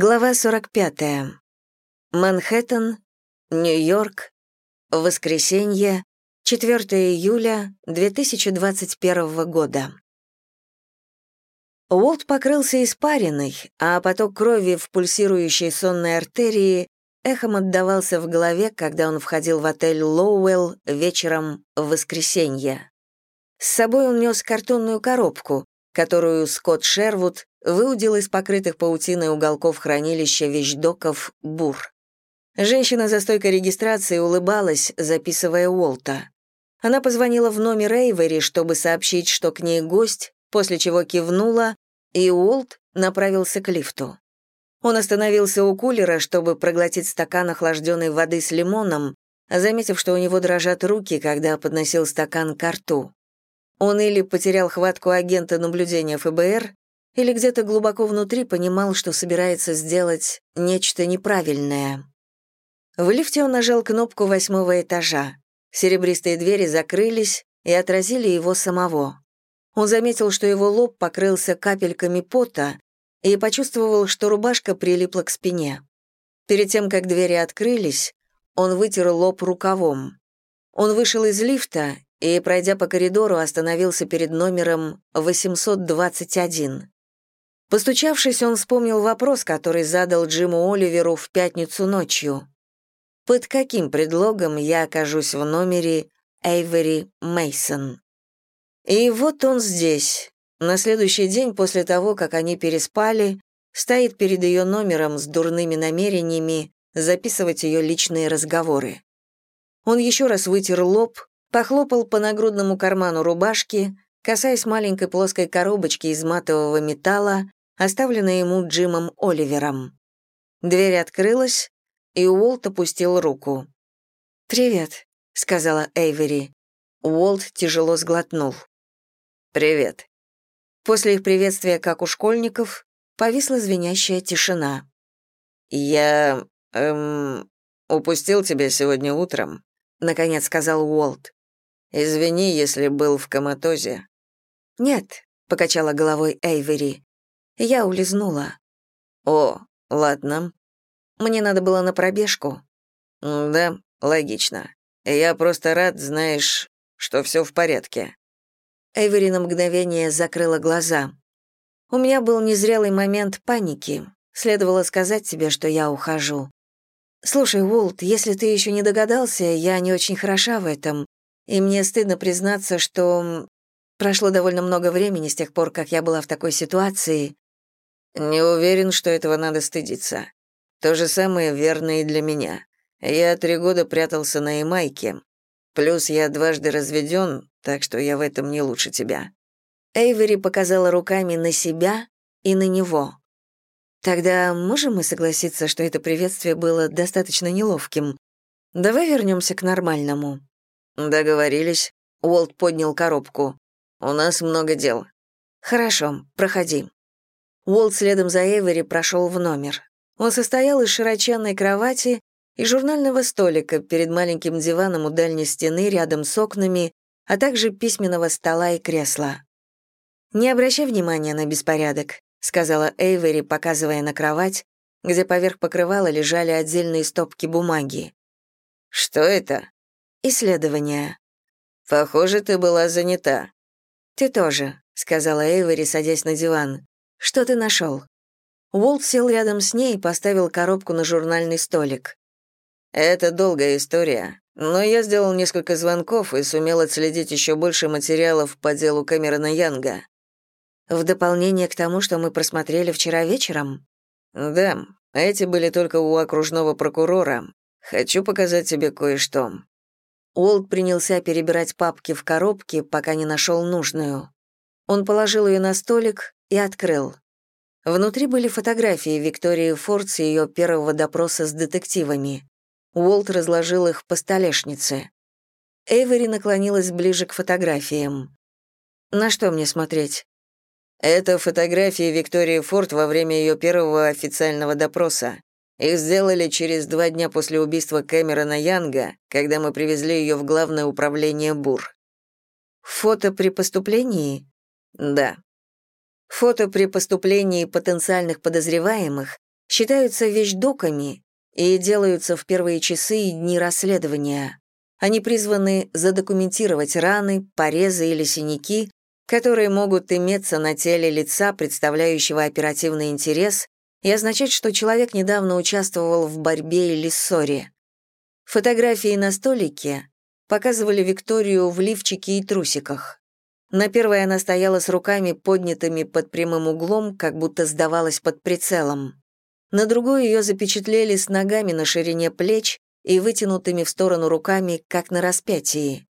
Глава 45. Манхэттен, Нью-Йорк, воскресенье, 4 июля 2021 года. Уолт покрылся испариной, а поток крови в пульсирующей сонной артерии эхом отдавался в голове, когда он входил в отель Лоуэлл вечером в воскресенье. С собой он нес картонную коробку, которую Скотт Шервуд выудил из покрытых паутиной уголков хранилища вещдоков бур. Женщина за стойкой регистрации улыбалась, записывая Уолта. Она позвонила в номер Эйвери, чтобы сообщить, что к ней гость, после чего кивнула, и Уолт направился к лифту. Он остановился у кулера, чтобы проглотить стакан охлажденной воды с лимоном, заметив, что у него дрожат руки, когда подносил стакан к рту. Он или потерял хватку агента наблюдения ФБР, или где-то глубоко внутри понимал, что собирается сделать нечто неправильное. В лифте он нажал кнопку восьмого этажа. Серебристые двери закрылись и отразили его самого. Он заметил, что его лоб покрылся капельками пота и почувствовал, что рубашка прилипла к спине. Перед тем, как двери открылись, он вытер лоб рукавом. Он вышел из лифта и, пройдя по коридору, остановился перед номером 821. Постучавшись, он вспомнил вопрос, который задал Джиму Оливеру в пятницу ночью. «Под каким предлогом я окажусь в номере Эйвери Мейсон?» И вот он здесь. На следующий день после того, как они переспали, стоит перед ее номером с дурными намерениями записывать ее личные разговоры. Он еще раз вытер лоб, похлопал по нагрудному карману рубашки, касаясь маленькой плоской коробочки из матового металла, оставленной ему Джимом Оливером. Дверь открылась, и Уолт опустил руку. «Привет», — сказала Эйвери. Уолт тяжело сглотнул. «Привет». После их приветствия, как у школьников, повисла звенящая тишина. «Я... эм... упустил тебя сегодня утром», — наконец сказал Уолт. «Извини, если был в коматозе». «Нет», — покачала головой Эйвери. Я улизнула. «О, ладно. Мне надо было на пробежку». «Да, логично. Я просто рад, знаешь, что все в порядке». Эйвери на мгновение закрыла глаза. «У меня был незрелый момент паники. Следовало сказать тебе, что я ухожу. Слушай, Уолт, если ты еще не догадался, я не очень хороша в этом, и мне стыдно признаться, что прошло довольно много времени с тех пор, как я была в такой ситуации, не уверен, что этого надо стыдиться. То же самое верно и для меня. Я три года прятался на Ямайке. Плюс я дважды разведен, так что я в этом не лучше тебя». Эйвери показала руками на себя и на него. «Тогда можем мы согласиться, что это приветствие было достаточно неловким? Давай вернемся к нормальному». «Договорились». Уолт поднял коробку. «У нас много дел». «Хорошо, проходи». Уолт следом за Эйвери прошел в номер. Он состоял из широченной кровати и журнального столика перед маленьким диваном у дальней стены рядом с окнами, а также письменного стола и кресла. «Не обращай внимания на беспорядок», — сказала Эйвери, показывая на кровать, где поверх покрывала лежали отдельные стопки бумаги. «Что это?» «Исследование». «Похоже, ты была занята». «Ты тоже», — сказала Эйвери, садясь на диван. «Что ты нашел?» Уолт сел рядом с ней и поставил коробку на журнальный столик. «Это долгая история, но я сделал несколько звонков и сумел отследить еще больше материалов по делу Кэмерона Янга». «В дополнение к тому, что мы просмотрели вчера вечером?» «Да, эти были только у окружного прокурора. Хочу показать тебе кое-что». Уолт принялся перебирать папки в коробке, пока не нашел нужную. Он положил ее на столик, и открыл. Внутри были фотографии Виктории Фордс и ее первого допроса с детективами. Уолт разложил их по столешнице. Эйвери наклонилась ближе к фотографиям. «На что мне смотреть?» «Это фотографии Виктории Форд во время ее первого официального допроса. Их сделали через два дня после убийства Кэмерона Янга, когда мы привезли ее в главное управление БУР». «Фото при поступлении?» «Да», Фото при поступлении потенциальных подозреваемых считаются вещдоками и делаются в первые часы и дни расследования. Они призваны задокументировать раны, порезы или синяки, которые могут иметься на теле лица, представляющего оперативный интерес, и означать, что человек недавно участвовал в борьбе или ссоре. Фотографии на столике показывали Викторию в лифчике и трусиках. На первой она стояла с руками поднятыми под прямым углом, как будто сдавалась под прицелом. На другой ее запечатлели с ногами на ширине плеч и вытянутыми в сторону руками, как на распятии.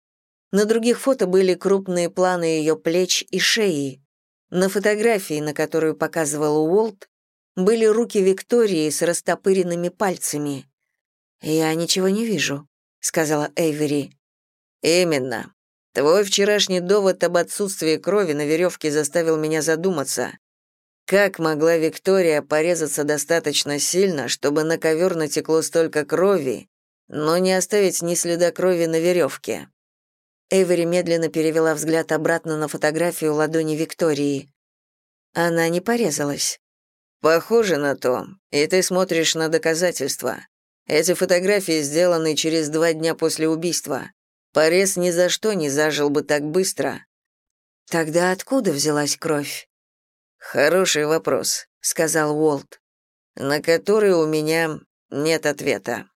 На других фото были крупные планы ее плеч и шеи. На фотографии, на которую показывал Уолт, были руки Виктории с растопыренными пальцами. «Я ничего не вижу», — сказала Эйвери. «Именно. Твой вчерашний довод об отсутствии крови на веревке заставил меня задуматься. Как могла Виктория порезаться достаточно сильно, чтобы на ковер натекло столько крови, но не оставить ни следа крови на веревке. Эйвери медленно перевела взгляд обратно на фотографию ладони Виктории. Она не порезалась. «Похоже на то, и ты смотришь на доказательства. Эти фотографии сделаны через два дня после убийства. Порез ни за что не зажил бы так быстро». «Тогда откуда взялась кровь?» «Хороший вопрос», — сказал Уолт, «на который у меня нет ответа».